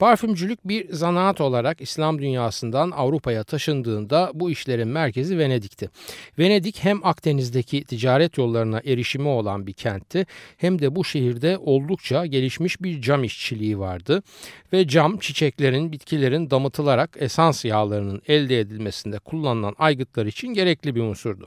Parfümcülük bir zanaat olarak İslam dünyasından Avrupa'ya taşındığında bu işlerin merkezi Venedik'ti. Venedik hem Akdeniz'deki ticaret yollarına erişimi olan bir kentti hem de bu şehirde oldukça gelişmiş bir cam işçiliği vardı ve cam çiçeklerin, bitkilerin damıtılarak esans yağlarının elde edilmesinde kullanılan aygıtlar için gerekli bir unsurdu.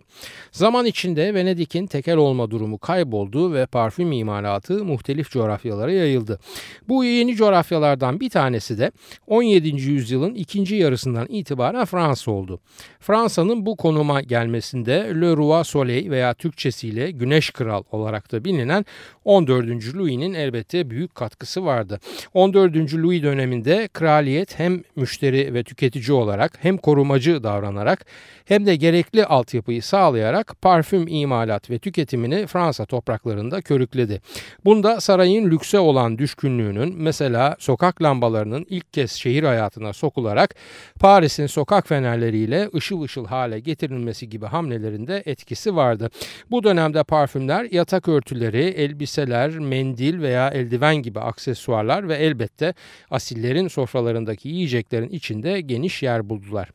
Zaman içinde Venedik'in tekel olma durumu kayboldu ve parfüm imalatı muhtelif coğrafyalara yayıldı. Bu yeni coğrafyalardan bir tanesi de 17. yüzyılın ikinci yarısından itibaren Fransa oldu. Fransa'nın bu konuma gelmesinde Le Roi Soleil veya Türkçesiyle Güneş Kral olarak da bilinen 14. Louis'nin elbette büyük katkısı vardı. 14. Louis döneminde kraliyet hem müşteri ve tüketici olarak hem korumacı davranarak hem de gerekli altyapıyı sağlayarak parfüm imalat ve tüketimini Fransa topraklarında körükledi. Bunda sarayın lükse olan düşkünlüğünün mesela sokak lambalarının ilk kez şehir hayatına sokularak Paris'in sokak fenerleriyle ışıl ışıl hale getirilmesi gibi hamlelerinde etkisi vardı. Bu dönemde parfümler yatak örtüleri, elbiseler, mendil veya eldiven gibi aksesuarlar ve elbette asillerin sofralarındaki yiyeceklerin içinde geniş yer buldular.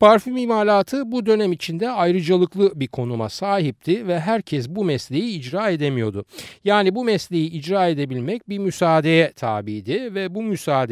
Parfüm imalatı bu dönem içinde ayrıcalıklı bir konuma sahipti ve herkes bu mesleği icra edemiyordu. Yani bu mesleği icra edebilmek bir müsaadeye tabiydi ve bu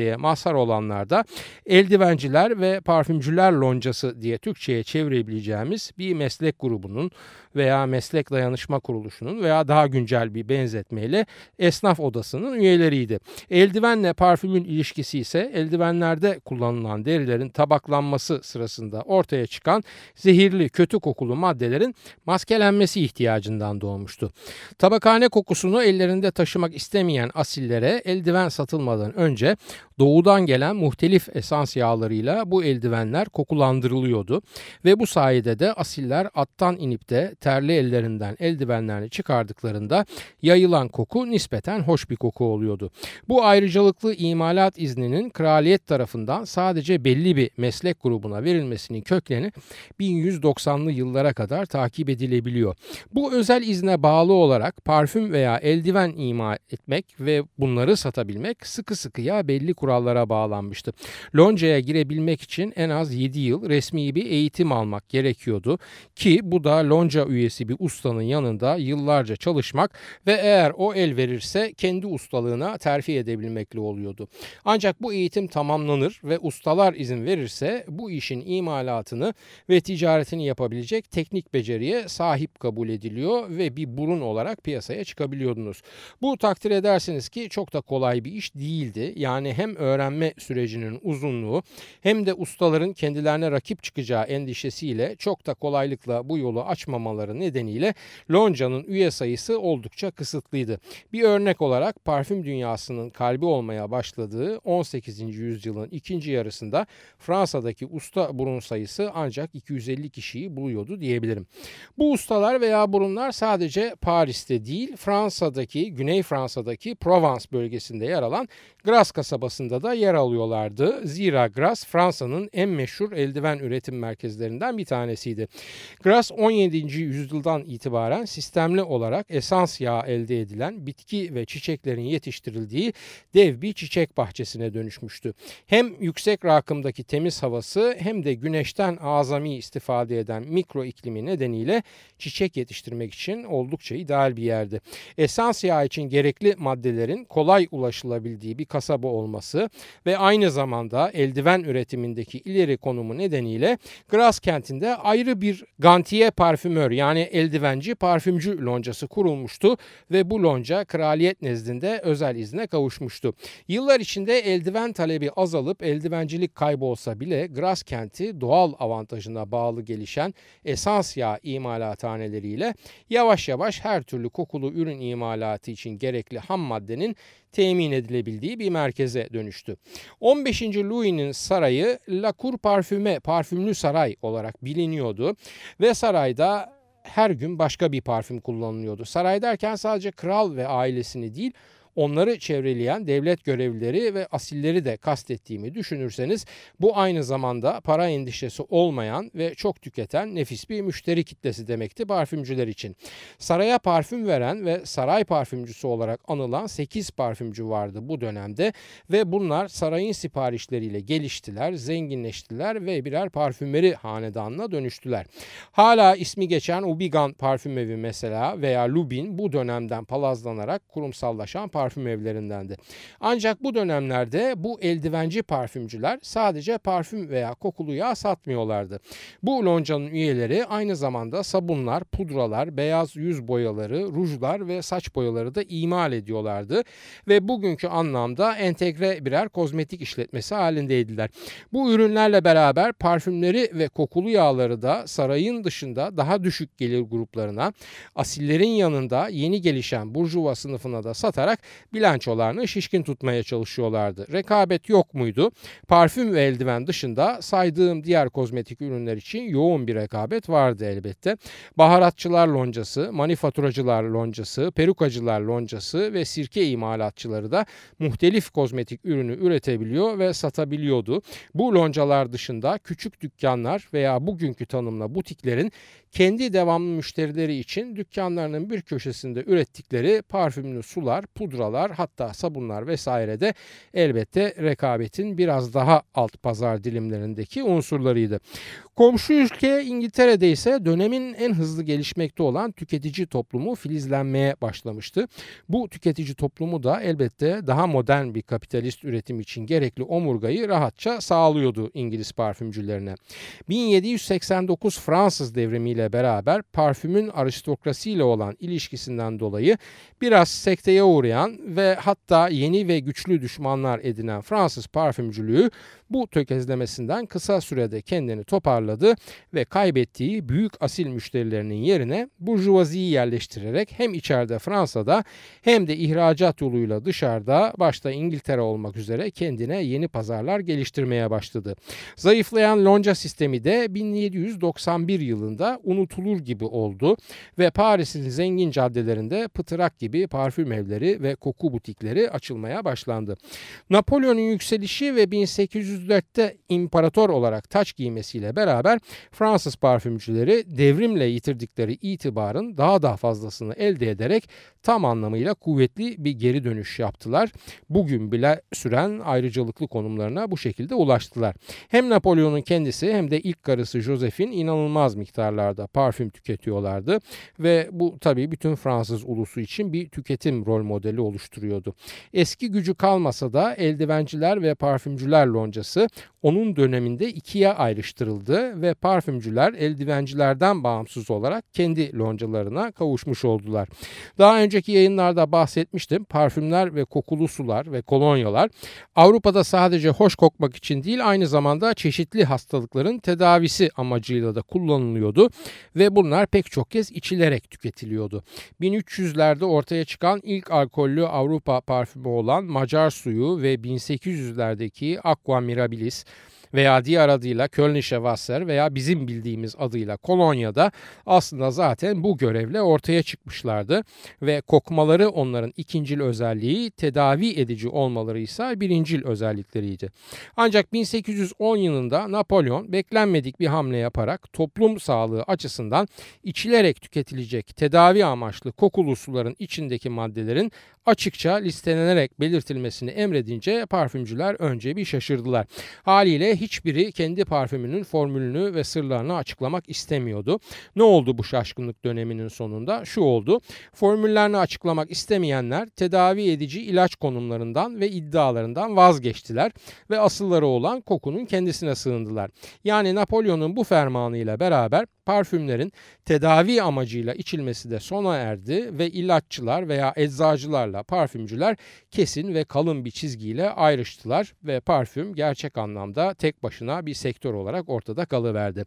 müsaadeye mazhar olanlar da eldivenciler ve parfümcüler loncası diye Türkçe'ye çevirebileceğimiz bir meslek grubunun veya meslek dayanışma kuruluşunun veya daha güncel bir benzetmeyle esnaf odasının üyeleriydi. Eldivenle parfümün ilişkisi ise eldivenlerde kullanılan derilerin tabaklanması sırasında ortaya çıkan zehirli kötü kokulu maddelerin maskelenmesi ihtiyacından doğmuştu. Tabakhane kokusunu ellerinde taşımak istemeyen asillere eldiven satılmadan önce doğudan gelen muhtelif esans yağlarıyla bu eldivenler kokulandırılıyordu ve bu sayede de asiller attan inip de terli ellerinden eldivenlerini çıkardıklarında yayılan koku nispeten hoş bir koku oluyordu. Bu ayrıcalıklı imalat izninin kraliyet tarafından sadece belli bir meslek grubuna verilmesinin kökeni 1190'lı yıllara kadar takip edilebiliyor. Bu özel izne bağlı olarak parfüm veya eldiven ima etmek ve bunları satabilmek sıkı sıkıya belli kurallara bağlanmıştı. Lonca'ya girebilmek için en az 7 yıl resmi bir eğitim almak gerekiyordu ki bu da lonca üyesi bir ustanın yanında yıllarca çalışmak ve eğer o el verirse kendi ustalığına terfi edebilmekle oluyordu. Ancak bu eğitim tamamlanır ve ustalar izin verirse bu işin imalatını ve ticaretini yapabilecek teknik beceriye sahip kabul ediliyor ve bir burun olarak piyasaya çıkabiliyordunuz. Bu takdir edersiniz ki çok da kolay bir iş değildi. Yani hem öğrenme sürecinin uzunluğu hem de ustaların kendilerine rakip çıkacağı endişesiyle çok da kolaylıkla bu yolu açmamaları nedeniyle Lonca'nın üye sayısı oldukça kısıtlıydı. Bir örnek olarak parfüm dünyasının kalbi olmaya başladığı 18. yüzyılın ikinci yarısında Fransa'daki usta burun sayısı ancak 250 kişiyi buluyordu diyebilirim. Bu ustalar veya burunlar sadece Paris'te değil Fransa'daki, Güney Fransa'daki Provence bölgesinde yer alan Grasse kasabasında da yer alıyorlardı. Zira Grasse Fransa'nın en meşhur eldiven üretim merkezlerinden bir tanesiydi. Grasse 17. yüzyıldan itibaren sistemli olarak esans yağı elde edilen bitki ve çiçeklerin yetiştirildiği dev bir çiçek bahçesine dönüşmüştü. Hem yüksek rakımdaki temiz havası hem de güneşten azami istifade eden mikro iklimi nedeniyle çiçek yetiştirmek için oldukça ideal bir yerdi. Esans yağı için gerekli maddelerin kolay ulaşılabildiği bir kasaba olması ve aynı zamanda eldiven üretimindeki ileri konumu nedeniyle Gras kentinde ayrı bir gantiye parfümör yani eldivenci parfümcü loncası kurulmuştu ve bu lonca kraliyet nezdinde özel izne kavuşmuştu. Yıllar içinde eldiven talebi azalıp eldivencilik kaybolsa bile Gras kenti doğal avantajına bağlı gelişen esans yağ imalathaneleriyle yavaş yavaş her türlü kokulu ürün imalatı için gerekli ham maddenin temin edilebildiği bir merkez merkeze dönüştü. 15. Louis'nin sarayı La Cour Parfumée, parfümlü saray olarak biliniyordu ve sarayda her gün başka bir parfüm kullanılıyordu. Saray derken sadece kral ve ailesini değil onları çevreleyen devlet görevlileri ve asilleri de kastettiğimi düşünürseniz bu aynı zamanda para endişesi olmayan ve çok tüketen nefis bir müşteri kitlesi demekti parfümcüler için. Saraya parfüm veren ve saray parfümcüsü olarak anılan 8 parfümcü vardı bu dönemde ve bunlar sarayın siparişleriyle geliştiler, zenginleştiler ve birer parfümeri hanedanına dönüştüler. Hala ismi geçen Ubigan parfüm evi mesela veya Lubin bu dönemden palazlanarak kurumsallaşan parfüm parfüm evlerindendi. Ancak bu dönemlerde bu eldivenci parfümcüler sadece parfüm veya kokulu yağ satmıyorlardı. Bu loncanın üyeleri aynı zamanda sabunlar, pudralar, beyaz yüz boyaları, rujlar ve saç boyaları da imal ediyorlardı ve bugünkü anlamda entegre birer kozmetik işletmesi halindeydiler. Bu ürünlerle beraber parfümleri ve kokulu yağları da sarayın dışında daha düşük gelir gruplarına, asillerin yanında yeni gelişen burjuva sınıfına da satarak bilançolarını şişkin tutmaya çalışıyorlardı. Rekabet yok muydu? Parfüm ve eldiven dışında saydığım diğer kozmetik ürünler için yoğun bir rekabet vardı elbette. Baharatçılar loncası, manifaturacılar loncası, perukacılar loncası ve sirke imalatçıları da muhtelif kozmetik ürünü üretebiliyor ve satabiliyordu. Bu loncalar dışında küçük dükkanlar veya bugünkü tanımla butiklerin kendi devamlı müşterileri için dükkanlarının bir köşesinde ürettikleri parfümlü sular, pudralar hatta sabunlar vesaire de elbette rekabetin biraz daha alt pazar dilimlerindeki unsurlarıydı. Komşu ülke İngiltere'de ise dönemin en hızlı gelişmekte olan tüketici toplumu filizlenmeye başlamıştı. Bu tüketici toplumu da elbette daha modern bir kapitalist üretim için gerekli omurgayı rahatça sağlıyordu İngiliz parfümcülerine. 1789 Fransız devrimiyle beraber parfümün aristokrasiyle olan ilişkisinden dolayı biraz sekteye uğrayan ve hatta yeni ve güçlü düşmanlar edinen Fransız parfümcülüğü bu tökezlemesinden kısa sürede kendini toparladı ve kaybettiği büyük asil müşterilerinin yerine burjuvaziyi yerleştirerek hem içeride Fransa'da hem de ihracat yoluyla dışarıda başta İngiltere olmak üzere kendine yeni pazarlar geliştirmeye başladı. Zayıflayan lonca sistemi de 1791 yılında unutulur gibi oldu ve Paris'in zengin caddelerinde pıtırak gibi parfüm evleri ve koku butikleri açılmaya başlandı. Napolyon'un yükselişi ve 1800 1804'te imparator olarak taç giymesiyle beraber Fransız parfümcüleri devrimle yitirdikleri itibarın daha da fazlasını elde ederek tam anlamıyla kuvvetli bir geri dönüş yaptılar. Bugün bile süren ayrıcalıklı konumlarına bu şekilde ulaştılar. Hem Napolyon'un kendisi hem de ilk karısı Josephine inanılmaz miktarlarda parfüm tüketiyorlardı ve bu tabii bütün Fransız ulusu için bir tüketim rol modeli oluşturuyordu. Eski gücü kalmasa da eldivenciler ve parfümcüler loncası markası onun döneminde ikiye ayrıştırıldı ve parfümcüler eldivencilerden bağımsız olarak kendi loncalarına kavuşmuş oldular. Daha önceki yayınlarda bahsetmiştim. Parfümler ve kokulu sular ve kolonyalar Avrupa'da sadece hoş kokmak için değil aynı zamanda çeşitli hastalıkların tedavisi amacıyla da kullanılıyordu ve bunlar pek çok kez içilerek tüketiliyordu. 1300'lerde ortaya çıkan ilk alkollü Avrupa parfümü olan Macar suyu ve 1800'lerdeki Aqua admirabilis. Veya diğer adıyla Kölnische Wasser veya bizim bildiğimiz adıyla Kolonya'da aslında zaten bu görevle ortaya çıkmışlardı ve kokmaları onların ikincil özelliği tedavi edici olmaları ise birincil özellikleriydi. Ancak 1810 yılında Napolyon beklenmedik bir hamle yaparak toplum sağlığı açısından içilerek tüketilecek tedavi amaçlı kokulu suların içindeki maddelerin açıkça listelenerek belirtilmesini emredince parfümcüler önce bir şaşırdılar. Haliyle hiçbiri kendi parfümünün formülünü ve sırlarını açıklamak istemiyordu. Ne oldu bu şaşkınlık döneminin sonunda? Şu oldu. Formüllerini açıklamak istemeyenler tedavi edici ilaç konumlarından ve iddialarından vazgeçtiler ve asılları olan kokunun kendisine sığındılar. Yani Napolyon'un bu fermanıyla beraber parfümlerin tedavi amacıyla içilmesi de sona erdi ve ilaççılar veya eczacılarla parfümcüler kesin ve kalın bir çizgiyle ayrıştılar ve parfüm gerçek anlamda tek başına bir sektör olarak ortada kalıverdi.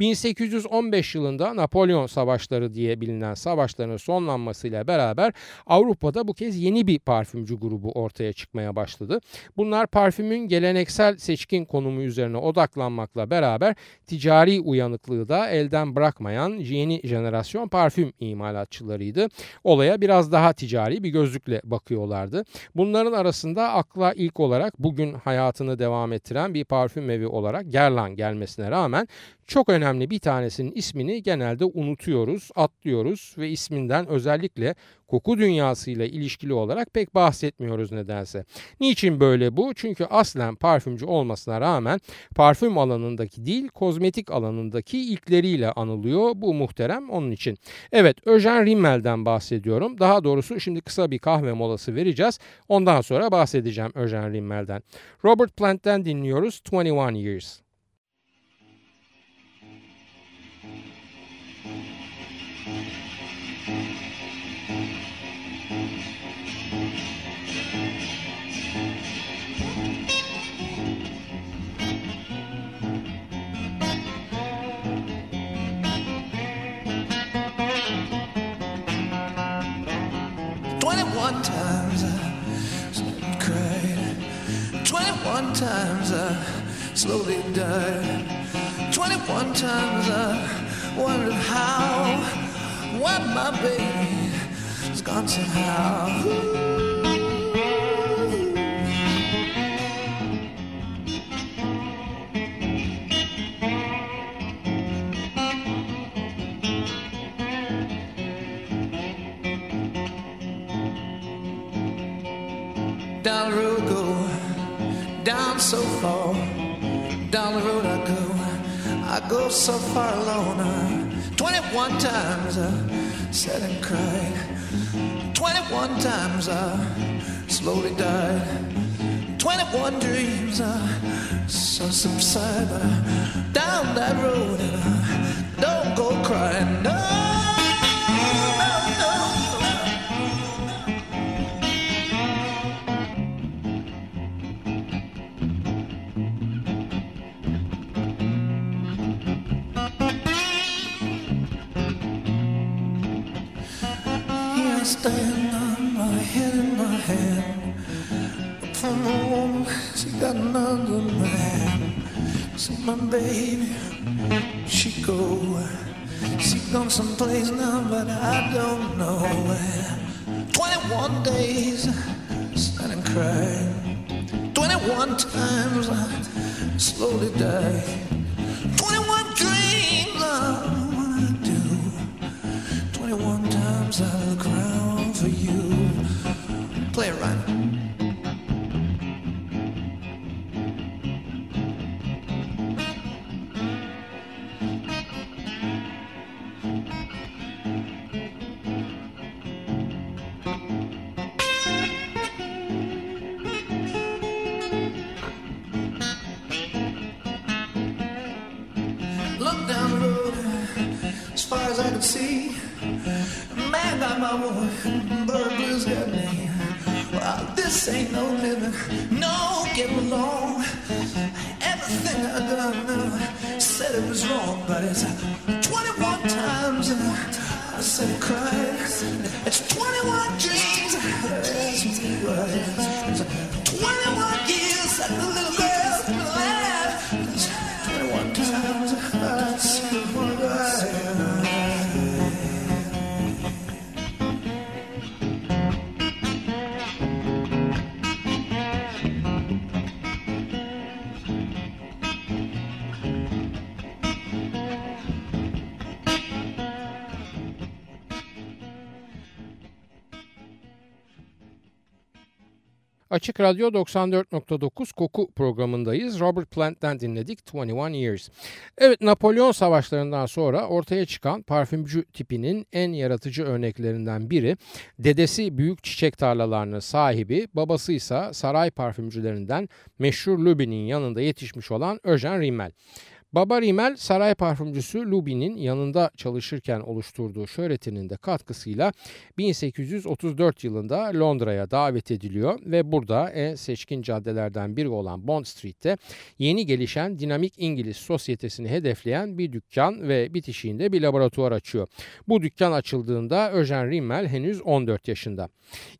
1815 yılında Napolyon Savaşları diye bilinen savaşların sonlanmasıyla beraber Avrupa'da bu kez yeni bir parfümcü grubu ortaya çıkmaya başladı. Bunlar parfümün geleneksel seçkin konumu üzerine odaklanmakla beraber ticari uyanıklığı da elden bırakmayan yeni jenerasyon parfüm imalatçılarıydı. Olaya biraz daha ticari bir gözlükle bakıyorlardı. Bunların arasında akla ilk olarak bugün hayatını devam ettiren bir parfüm evi olarak Gerlan gelmesine rağmen çok önemli bir tanesinin ismini genelde unutuyoruz, atlıyoruz ve isminden özellikle koku dünyasıyla ilişkili olarak pek bahsetmiyoruz nedense. Niçin böyle bu? Çünkü aslen parfümcü olmasına rağmen parfüm alanındaki değil kozmetik alanındaki ilkleriyle anılıyor. Bu muhterem onun için. Evet Öjen Rimmel'den bahsediyorum. Daha doğrusu şimdi kısa bir kahve molası vereceğiz. Ondan sonra bahsedeceğim Öjen Rimmel'den. Robert Plant'ten dinliyoruz 21 Years. 21 times I slowly died. 21 times uh, I wondered how, why my baby has gone somehow. Ooh. Down the road I so far. Down the road I go, I go so far alone. Uh, 21 times I sat and cried. 21 times I slowly died. 21 dreams I saw subside. But down that road, and I don't go crying. No. Stand on my head in my hand. A woman, she got another man. See my baby, she go. She gone someplace now, but I don't know where. 21 days, sat and cried. 21 times I slowly die. 21 dreams I wanna do. 21 times I around for you. Play it right. Look down the road as far as I can see. Man got my woman, burglars got me. Well, this ain't no living, no getting along. Everything I done said it was wrong, but it's 21 times I said it cried. It's 21 dreams. That's me, right. 21 years that the little girl's been alive. 21 times I said Açık Radyo 94.9 Koku programındayız. Robert Plant'ten dinledik 21 Years. Evet Napolyon savaşlarından sonra ortaya çıkan parfümcü tipinin en yaratıcı örneklerinden biri dedesi büyük çiçek tarlalarının sahibi, babası ise saray parfümcülerinden meşhur Lubin'in yanında yetişmiş olan Eugène Rimmel. Baba Rimmel saray parfümcüsü Lubin'in yanında çalışırken oluşturduğu şöhretinin de katkısıyla 1834 yılında Londra'ya davet ediliyor ve burada en seçkin caddelerden biri olan Bond Street'te yeni gelişen dinamik İngiliz sosyetesini hedefleyen bir dükkan ve bitişiğinde bir laboratuvar açıyor. Bu dükkan açıldığında Eugene Rimmel henüz 14 yaşında.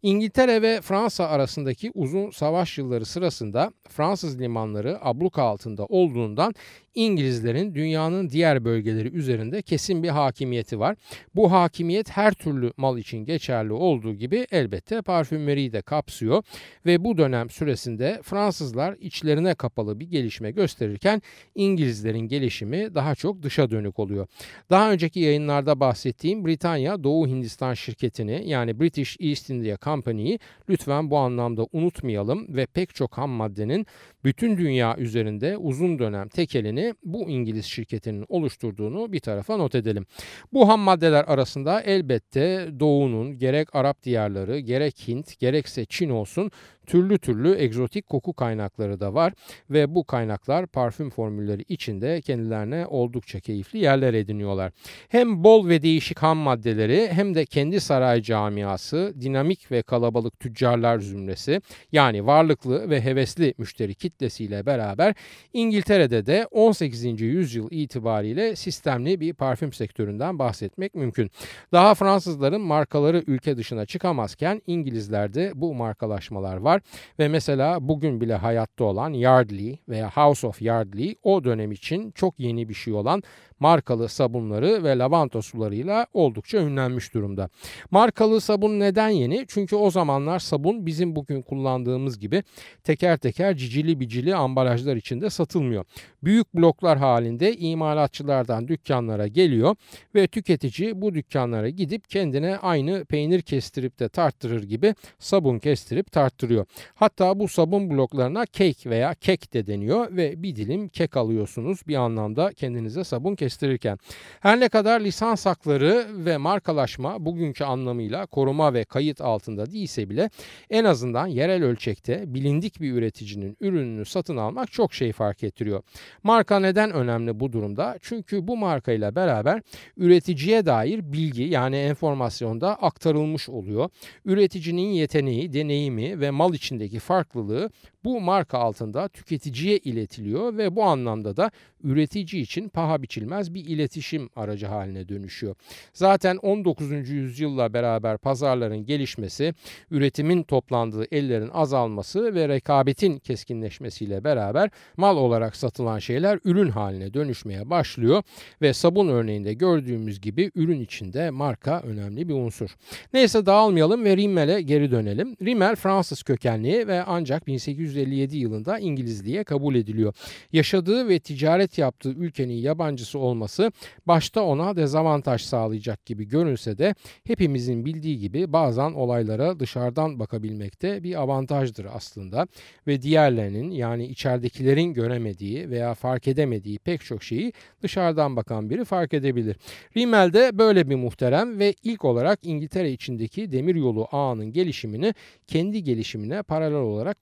İngiltere ve Fransa arasındaki uzun savaş yılları sırasında Fransız limanları abluka altında olduğundan İngilizlerin dünyanın diğer bölgeleri üzerinde kesin bir hakimiyeti var. Bu hakimiyet her türlü mal için geçerli olduğu gibi elbette parfümeriyi de kapsıyor ve bu dönem süresinde Fransızlar içlerine kapalı bir gelişme gösterirken İngilizlerin gelişimi daha çok dışa dönük oluyor. Daha önceki yayınlarda bahsettiğim Britanya Doğu Hindistan şirketini yani British East India Company'yi lütfen bu anlamda unutmayalım ve pek çok ham maddenin bütün dünya üzerinde uzun dönem tekelini bu İngiliz şirketinin oluşturduğunu bir tarafa not edelim. Bu ham maddeler arasında elbette Doğu'nun gerek Arap diyarları gerek Hint gerekse Çin olsun türlü türlü egzotik koku kaynakları da var ve bu kaynaklar parfüm formülleri içinde kendilerine oldukça keyifli yerler ediniyorlar. Hem bol ve değişik ham maddeleri hem de kendi saray camiası, dinamik ve kalabalık tüccarlar zümresi yani varlıklı ve hevesli müşteri kitlesiyle beraber İngiltere'de de 18. yüzyıl itibariyle sistemli bir parfüm sektöründen bahsetmek mümkün. Daha Fransızların markaları ülke dışına çıkamazken İngilizlerde bu markalaşmalar var var ve mesela bugün bile hayatta olan Yardley veya House of Yardley o dönem için çok yeni bir şey olan markalı sabunları ve lavanta sularıyla oldukça ünlenmiş durumda. Markalı sabun neden yeni? Çünkü o zamanlar sabun bizim bugün kullandığımız gibi teker teker cicili bicili ambalajlar içinde satılmıyor. Büyük bloklar halinde imalatçılardan dükkanlara geliyor ve tüketici bu dükkanlara gidip kendine aynı peynir kestirip de tarttırır gibi sabun kestirip tarttırıyor. Hatta bu sabun bloklarına cake veya kek de deniyor ve bir dilim kek alıyorsunuz bir anlamda kendinize sabun kestirirken her ne kadar lisans hakları ve markalaşma bugünkü anlamıyla koruma ve kayıt altında değilse bile en azından yerel ölçekte bilindik bir üreticinin ürününü satın almak çok şey fark ettiriyor. Marka neden önemli bu durumda? Çünkü bu markayla beraber üreticiye dair bilgi yani enformasyonda aktarılmış oluyor. Üreticinin yeteneği, deneyimi ve mal içindeki farklılığı bu marka altında tüketiciye iletiliyor ve bu anlamda da üretici için paha biçilmez bir iletişim aracı haline dönüşüyor. Zaten 19. yüzyılla beraber pazarların gelişmesi, üretimin toplandığı ellerin azalması ve rekabetin keskinleşmesiyle beraber mal olarak satılan şeyler ürün haline dönüşmeye başlıyor ve sabun örneğinde gördüğümüz gibi ürün içinde marka önemli bir unsur. Neyse dağılmayalım ve Rimmel'e geri dönelim. Rimmel Fransız kökenli ve ancak 1857 yılında İngilizliğe kabul ediliyor. Yaşadığı ve ticaret yaptığı ülkenin yabancısı olması başta ona dezavantaj sağlayacak gibi görünse de hepimizin bildiği gibi bazen olaylara dışarıdan bakabilmekte bir avantajdır aslında ve diğerlerinin yani içeridekilerin göremediği veya fark edemediği pek çok şeyi dışarıdan bakan biri fark edebilir. Rimmel de böyle bir muhterem ve ilk olarak İngiltere içindeki demiryolu ağının gelişimini kendi gelişimine paralel olarak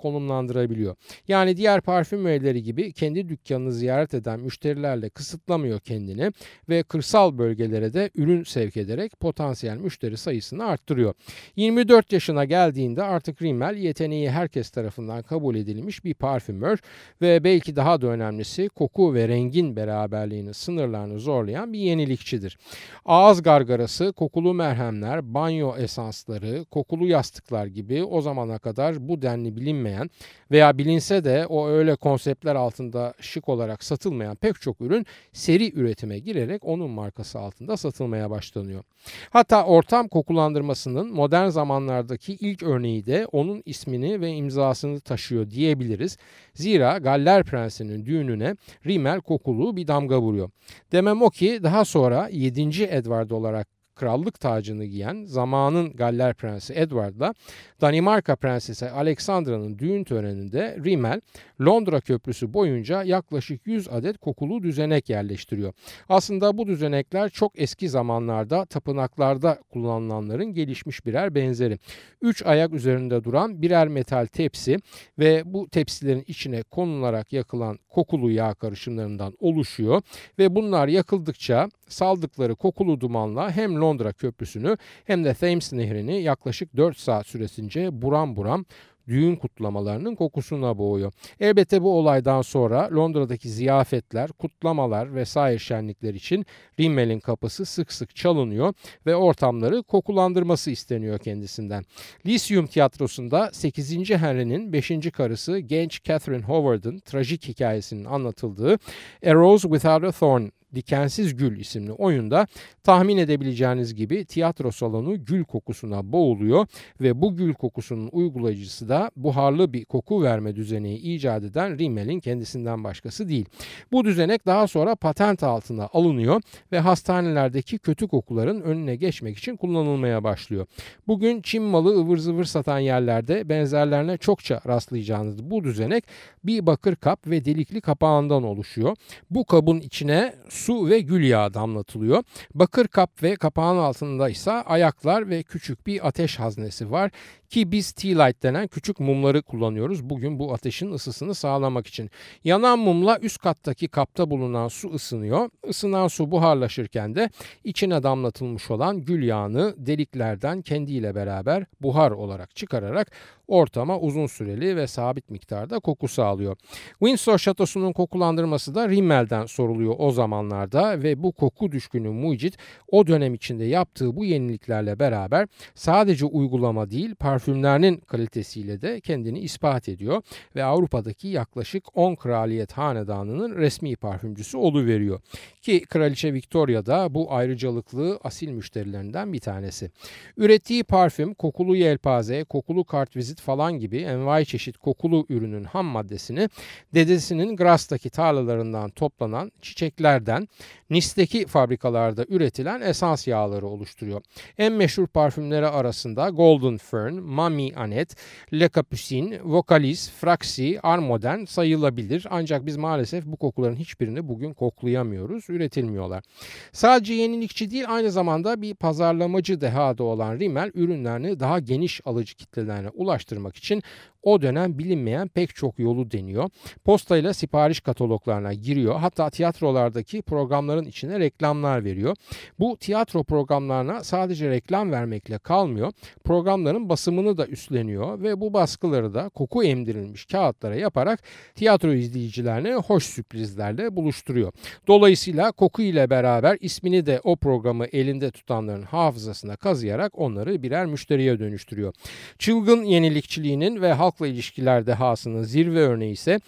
konumlandırabiliyor. Yani diğer parfüm müelleri gibi kendi dükkanını ziyaret eden müşterilerle kısıtlamıyor kendini ve kırsal bölgelere de ürün sevk ederek potansiyel müşteri sayısını arttırıyor. 24 yaşına geldiğinde artık Rimmel yeteneği herkes tarafından kabul edilmiş bir parfümör ve belki daha da önemlisi koku ve rengin beraberliğini sınırlarını zorlayan bir yenilikçidir. Ağız gargarası, kokulu merhemler, banyo esansları, kokulu yastıklar gibi o zamana kadar bu denli bilinmeyen veya bilinse de o öyle konseptler altında şık olarak satılmayan pek çok ürün seri üretime girerek onun markası altında satılmaya başlanıyor. Hatta ortam kokulandırmasının modern zamanlardaki ilk örneği de onun ismini ve imzasını taşıyor diyebiliriz. Zira Galler Prensi'nin düğününe Rimmel kokulu bir damga vuruyor. Demem o ki daha sonra 7. Edward olarak krallık tacını giyen zamanın Galler Prensi Edward'la Danimarka Prensesi Alexandra'nın düğün töreninde Rimmel Londra Köprüsü boyunca yaklaşık 100 adet kokulu düzenek yerleştiriyor. Aslında bu düzenekler çok eski zamanlarda tapınaklarda kullanılanların gelişmiş birer benzeri. Üç ayak üzerinde duran birer metal tepsi ve bu tepsilerin içine konularak yakılan kokulu yağ karışımlarından oluşuyor ve bunlar yakıldıkça saldıkları kokulu dumanla hem Londra Köprüsü'nü hem de Thames Nehri'ni yaklaşık 4 saat süresince buram buram düğün kutlamalarının kokusuna boğuyor. Elbette bu olaydan sonra Londra'daki ziyafetler, kutlamalar vesaire şenlikler için Rimmel'in kapısı sık sık çalınıyor ve ortamları kokulandırması isteniyor kendisinden. Lyceum Tiyatrosu'nda 8. Henry'nin 5. karısı genç Catherine Howard'ın trajik hikayesinin anlatıldığı A Rose Without a Thorn Dikensiz Gül isimli oyunda tahmin edebileceğiniz gibi tiyatro salonu gül kokusuna boğuluyor ve bu gül kokusunun uygulayıcısı da buharlı bir koku verme düzeneği icat eden Rimmel'in kendisinden başkası değil. Bu düzenek daha sonra patent altına alınıyor ve hastanelerdeki kötü kokuların önüne geçmek için kullanılmaya başlıyor. Bugün Çin malı ıvır zıvır satan yerlerde benzerlerine çokça rastlayacağınız bu düzenek bir bakır kap ve delikli kapağından oluşuyor. Bu kabın içine su ve gül yağı damlatılıyor. Bakır kap ve kapağın altında ise ayaklar ve küçük bir ateş haznesi var ki biz tea light denen küçük mumları kullanıyoruz bugün bu ateşin ısısını sağlamak için. Yanan mumla üst kattaki kapta bulunan su ısınıyor. Isınan su buharlaşırken de içine damlatılmış olan gül yağını deliklerden kendiyle beraber buhar olarak çıkararak ortama uzun süreli ve sabit miktarda koku sağlıyor. Windsor Şatosu'nun kokulandırması da Rimmel'den soruluyor o zamanlarda ve bu koku düşkünü mucit o dönem içinde yaptığı bu yeniliklerle beraber sadece uygulama değil parfümlerinin kalitesiyle de kendini ispat ediyor ve Avrupa'daki yaklaşık 10 kraliyet hanedanının resmi parfümcüsü veriyor. Ki Kraliçe Victoria da bu ayrıcalıklı asil müşterilerinden bir tanesi. Ürettiği parfüm, kokulu yelpaze, kokulu kartvizit falan gibi envai çeşit kokulu ürünün ham maddesini dedesinin Gras'taki tarlalarından toplanan çiçeklerden Nice'deki fabrikalarda üretilen esans yağları oluşturuyor. En meşhur parfümleri arasında Golden Fern, Mami Annette, Le Capucine, Vocalis, Fraxi, Armodern sayılabilir. Ancak biz maalesef bu kokuların hiçbirini bugün koklayamıyoruz, üretilmiyorlar. Sadece yenilikçi değil aynı zamanda bir pazarlamacı dehada olan Rimmel ürünlerini daha geniş alıcı kitlelerine ulaştırmak için o dönem bilinmeyen pek çok yolu deniyor. Postayla sipariş kataloglarına giriyor. Hatta tiyatrolardaki programların içine reklamlar veriyor. Bu tiyatro programlarına sadece reklam vermekle kalmıyor. Programların basımını da üstleniyor ve bu baskıları da koku emdirilmiş kağıtlara yaparak tiyatro izleyicilerine hoş sürprizlerle buluşturuyor. Dolayısıyla koku ile beraber ismini de o programı elinde tutanların hafızasına kazıyarak onları birer müşteriye dönüştürüyor. Çılgın yenilikçiliğinin ve halk halkla ilişkiler dehasının zirve örneği ise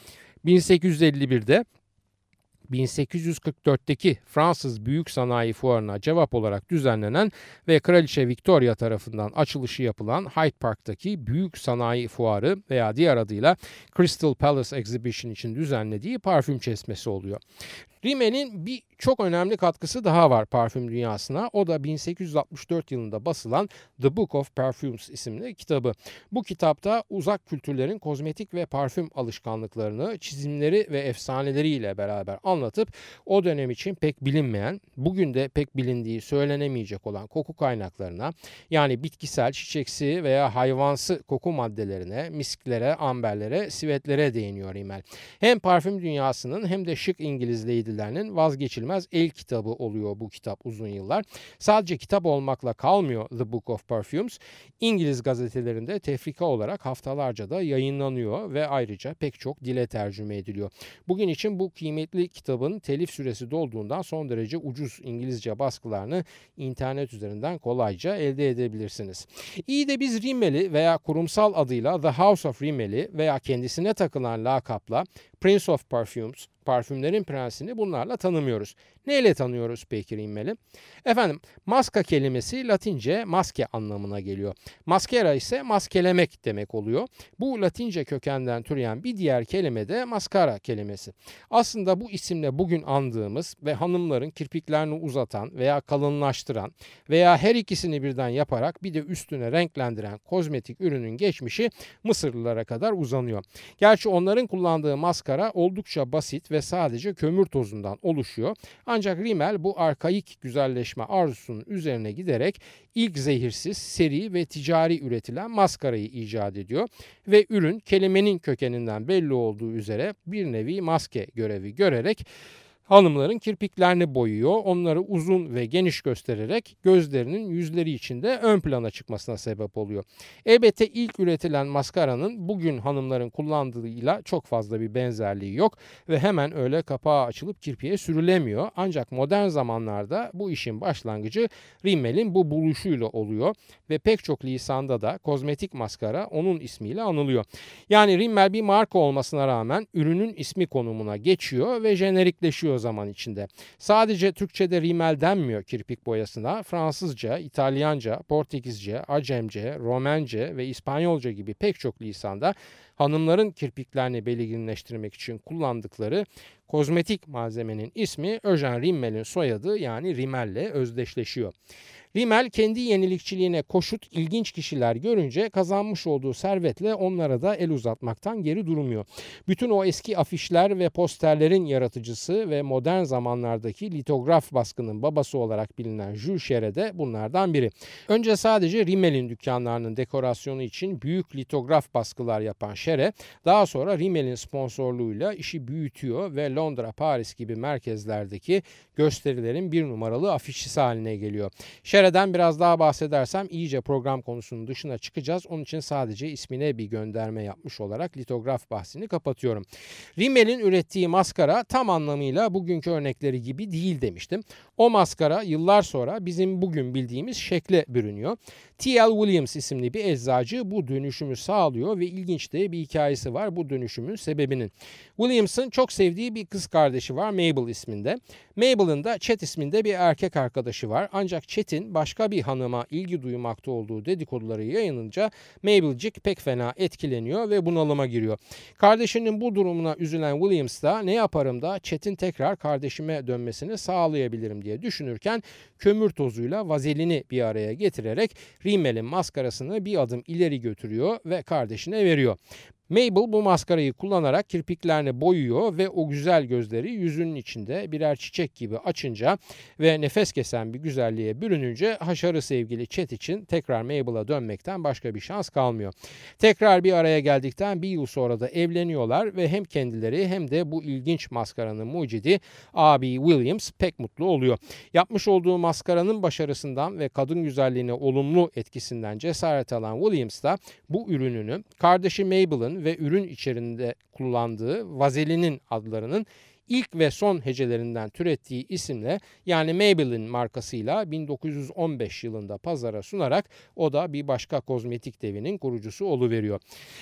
1851'de 1844'teki Fransız Büyük Sanayi Fuarı'na cevap olarak düzenlenen ve Kraliçe Victoria tarafından açılışı yapılan Hyde Park'taki Büyük Sanayi Fuarı veya diğer adıyla Crystal Palace Exhibition için düzenlediği parfüm çesmesi oluyor. Rimmel'in bir çok önemli katkısı daha var parfüm dünyasına. O da 1864 yılında basılan The Book of Perfumes isimli kitabı. Bu kitapta uzak kültürlerin kozmetik ve parfüm alışkanlıklarını, çizimleri ve efsaneleriyle beraber anlatıp o dönem için pek bilinmeyen, bugün de pek bilindiği söylenemeyecek olan koku kaynaklarına yani bitkisel, çiçeksi veya hayvansı koku maddelerine, misklere, amberlere, sivetlere değiniyor Rimmel. Hem parfüm dünyasının hem de şık İngiliz leydilerinin vazgeçilmez vazgeçilmez el kitabı oluyor bu kitap uzun yıllar. Sadece kitap olmakla kalmıyor The Book of Perfumes. İngiliz gazetelerinde tefrika olarak haftalarca da yayınlanıyor ve ayrıca pek çok dile tercüme ediliyor. Bugün için bu kıymetli kitabın telif süresi dolduğundan son derece ucuz İngilizce baskılarını internet üzerinden kolayca elde edebilirsiniz. İyi de biz Rimmel'i veya kurumsal adıyla The House of Rimmel'i veya kendisine takılan lakapla Prince of Perfumes, parfümlerin prensini bunlarla tanımıyoruz. Neyle tanıyoruz peki Rimmel'i? Efendim maska kelimesi Latince maske anlamına geliyor. Maskera ise maskelemek demek oluyor. Bu Latince kökenden türeyen bir diğer kelime de maskara kelimesi. Aslında bu isimle bugün andığımız ve hanımların kirpiklerini uzatan veya kalınlaştıran veya her ikisini birden yaparak bir de üstüne renklendiren kozmetik ürünün geçmişi Mısırlılara kadar uzanıyor. Gerçi onların kullandığı maskara oldukça basit ve sadece kömür tozundan oluşuyor. Ancak Rimmel bu arkaik güzelleşme arzusunun üzerine giderek ilk zehirsiz, seri ve ticari üretilen maskarayı icat ediyor ve ürün kelimenin kökeninden belli olduğu üzere bir nevi maske görevi görerek Hanımların kirpiklerini boyuyor, onları uzun ve geniş göstererek gözlerinin yüzleri içinde ön plana çıkmasına sebep oluyor. Elbette ilk üretilen maskaranın bugün hanımların kullandığıyla çok fazla bir benzerliği yok ve hemen öyle kapağı açılıp kirpiğe sürülemiyor. Ancak modern zamanlarda bu işin başlangıcı Rimmel'in bu buluşuyla oluyor ve pek çok lisanda da kozmetik maskara onun ismiyle anılıyor. Yani Rimmel bir marka olmasına rağmen ürünün ismi konumuna geçiyor ve jenerikleşiyor geçiyor zaman içinde. Sadece Türkçe'de rimel denmiyor kirpik boyasına. Fransızca, İtalyanca, Portekizce, Acemce, Romence ve İspanyolca gibi pek çok lisanda hanımların kirpiklerini belirginleştirmek için kullandıkları kozmetik malzemenin ismi Eugène Rimmel'in soyadı yani Rimmel'le özdeşleşiyor. Rimmel kendi yenilikçiliğine koşut ilginç kişiler görünce kazanmış olduğu servetle onlara da el uzatmaktan geri durmuyor. Bütün o eski afişler ve posterlerin yaratıcısı ve modern zamanlardaki litograf baskının babası olarak bilinen Jules Chere de bunlardan biri. Önce sadece Rimmel'in dükkanlarının dekorasyonu için büyük litograf baskılar yapan Chere, daha sonra Rimmel'in sponsorluğuyla işi büyütüyor ve Londra, Paris gibi merkezlerdeki gösterilerin bir numaralı afişçisi haline geliyor. Chere Nereden biraz daha bahsedersem iyice program konusunun dışına çıkacağız. Onun için sadece ismine bir gönderme yapmış olarak litograf bahsini kapatıyorum. Rimmel'in ürettiği maskara tam anlamıyla bugünkü örnekleri gibi değil demiştim. O maskara yıllar sonra bizim bugün bildiğimiz şekle bürünüyor. T.L. Williams isimli bir eczacı bu dönüşümü sağlıyor ve ilginç de bir hikayesi var bu dönüşümün sebebinin. Williams'ın çok sevdiği bir kız kardeşi var Mabel isminde. Mabel'ın da Chet isminde bir erkek arkadaşı var. Ancak Chet'in başka bir hanıma ilgi duymakta olduğu dedikoduları yayınınca Mabel'cik pek fena etkileniyor ve bunalıma giriyor. Kardeşinin bu durumuna üzülen Williams da ne yaparım da Chet'in tekrar kardeşime dönmesini sağlayabilirim diye düşünürken kömür tozuyla vazelini bir araya getirerek Rimmel'in maskarasını bir adım ileri götürüyor ve kardeşine veriyor. Mabel bu maskarayı kullanarak kirpiklerini boyuyor ve o güzel gözleri yüzünün içinde birer çiçek gibi açınca ve nefes kesen bir güzelliğe bürününce haşarı sevgili Chet için tekrar Mabel'a dönmekten başka bir şans kalmıyor. Tekrar bir araya geldikten bir yıl sonra da evleniyorlar ve hem kendileri hem de bu ilginç maskaranın mucidi abi Williams pek mutlu oluyor. Yapmış olduğu maskaranın başarısından ve kadın güzelliğine olumlu etkisinden cesaret alan Williams da bu ürününü kardeşi Mabel'ın ve ürün içerisinde kullandığı vazelinin adlarının ilk ve son hecelerinden türettiği isimle yani Maybelline markasıyla 1915 yılında pazara sunarak o da bir başka kozmetik devinin kurucusu oluveriyor.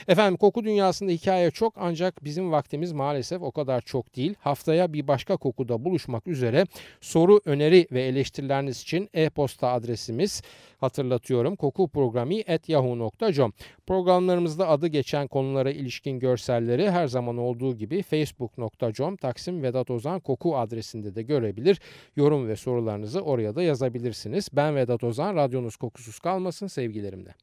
Efendim koku dünyasında hikaye çok ancak bizim vaktimiz maalesef o kadar çok değil. Haftaya bir başka kokuda buluşmak üzere soru, öneri ve eleştirileriniz için e-posta adresimiz hatırlatıyorum. kokuprogrami.yahoo.com Programlarımızda adı geçen konulara ilişkin görselleri her zaman olduğu gibi facebook.com Taksim Vedat Ozan Koku adresinde de görebilir. Yorum ve sorularınızı oraya da yazabilirsiniz. Ben Vedat Ozan, radyonuz kokusuz kalmasın sevgilerimle.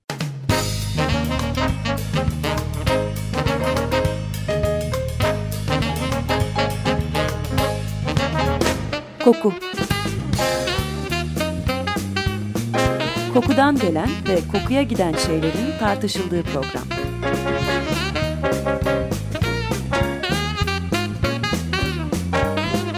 Koku Kokudan gelen ve kokuya giden şeylerin tartışıldığı program.